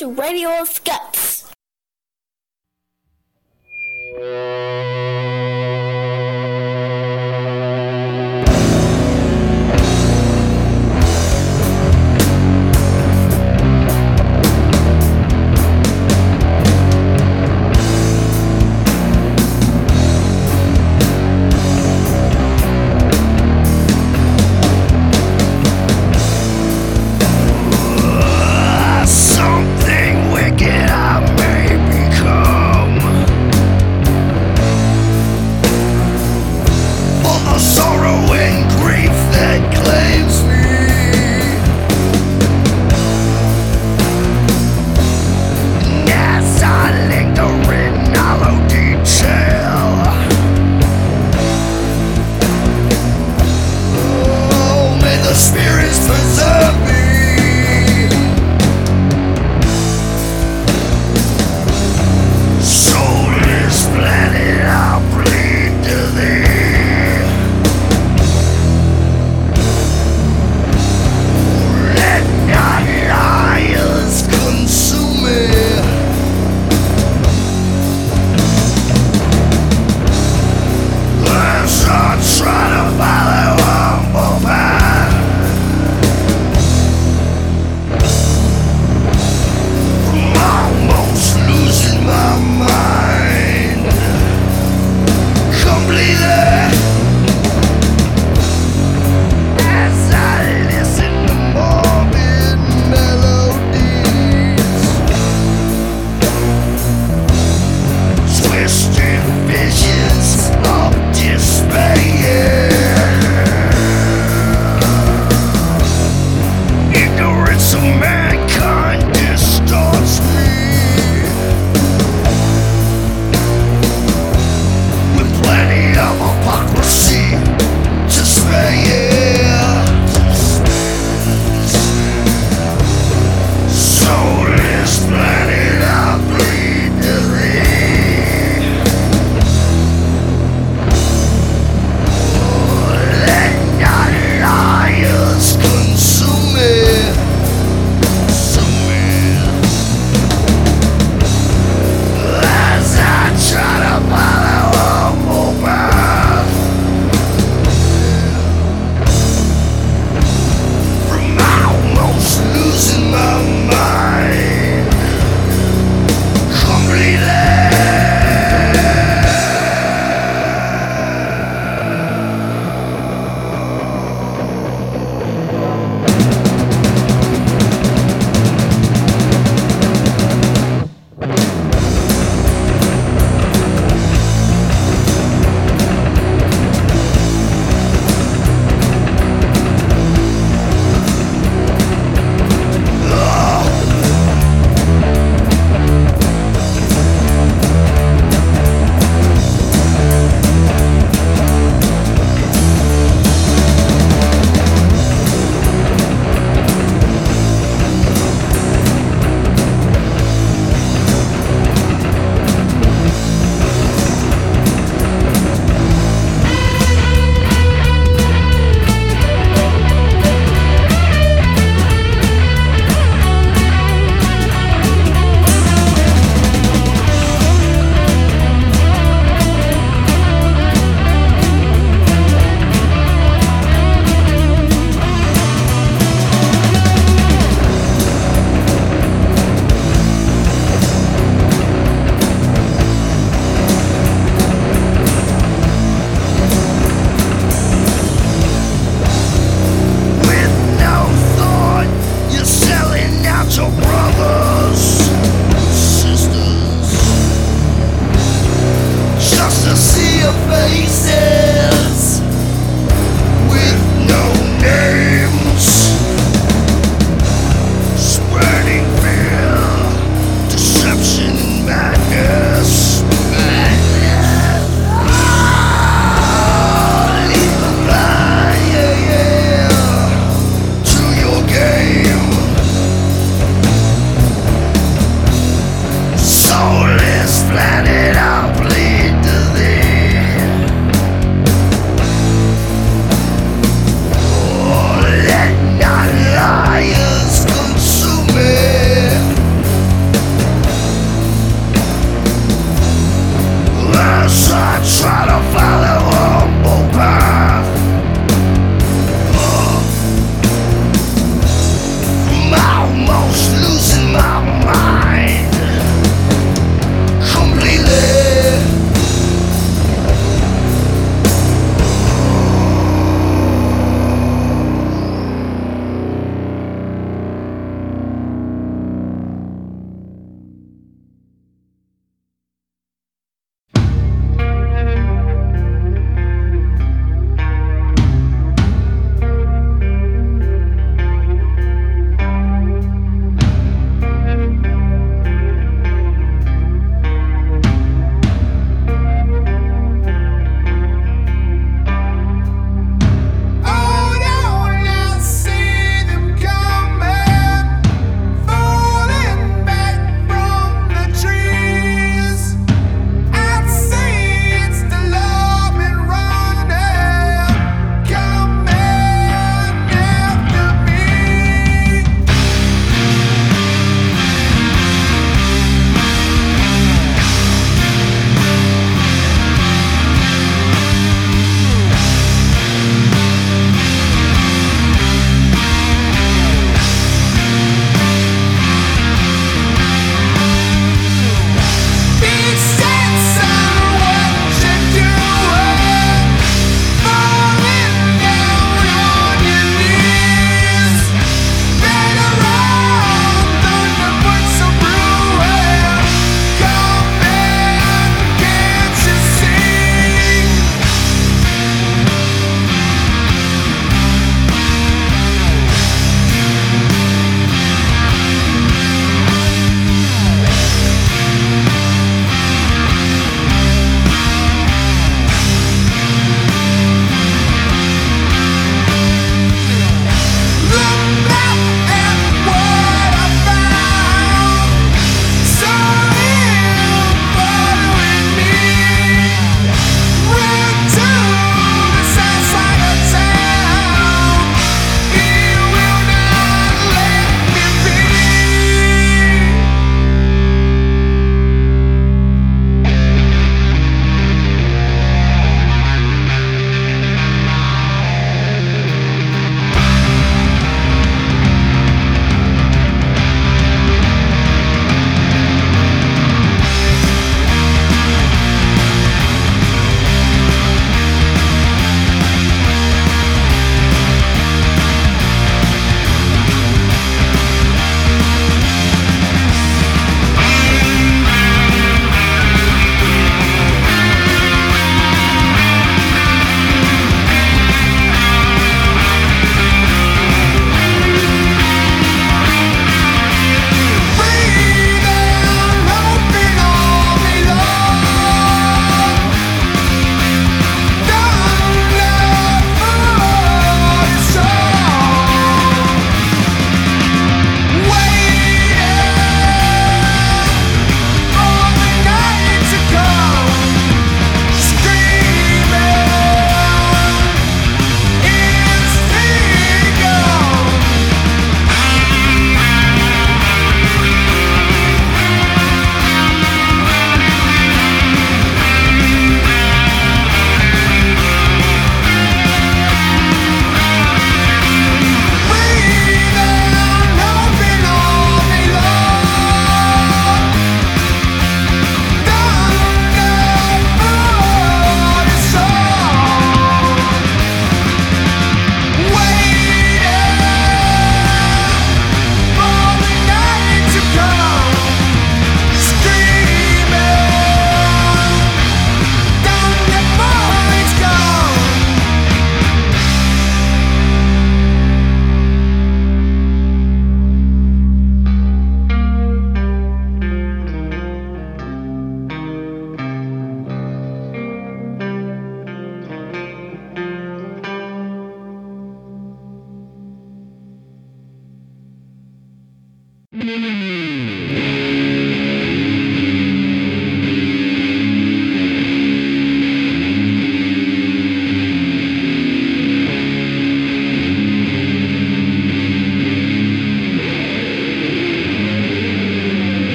to Radio Scuts.